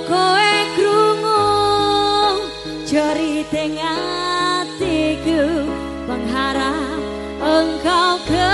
koe krungu jari tengah tiku pengharap engkau ke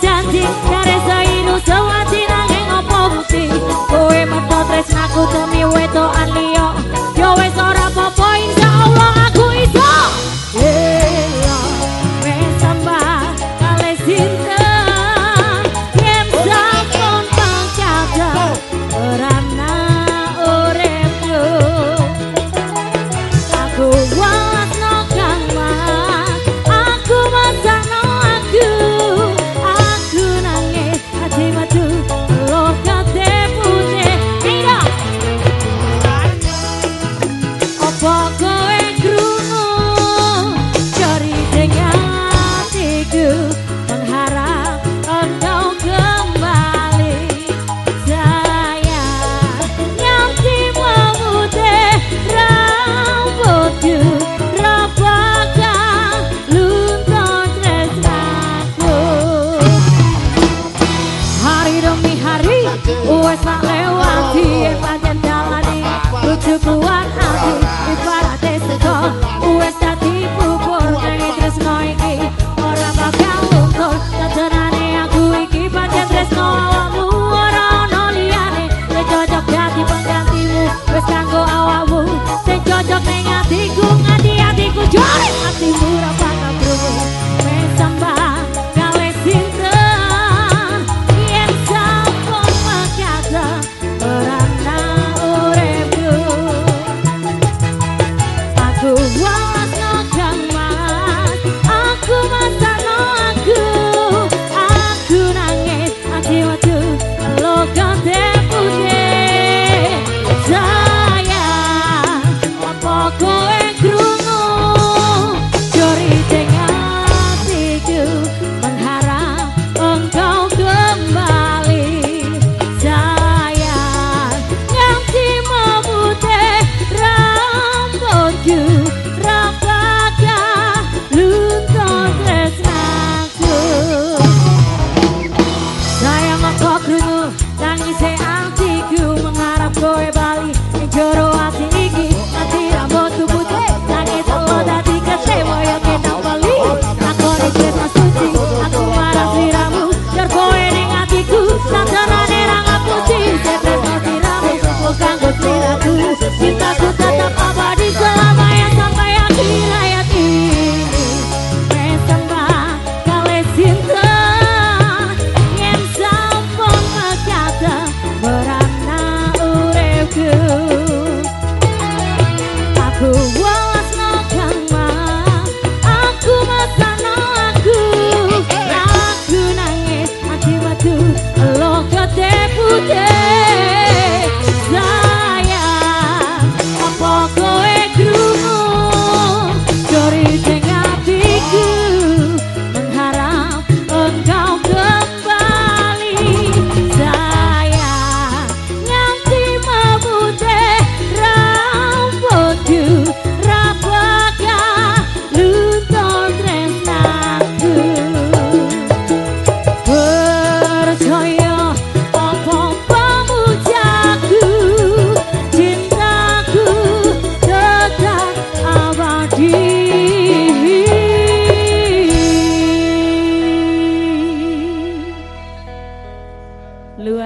dijanjikan wes tak lewati pancen dalane lucu kuat hati ibarat sego wes dadi bubur nang tresno iki. Ora bakal lungkur sajrone aku iki pancen tresno awakmu. Ora ono liyane sing cocok dadi penggantimu. Wes kanggo awakmu sing cocok ning atiku. Ngati atiku jare atimu ora bakal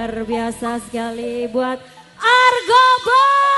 luar biasa sekali buat Argo Boy.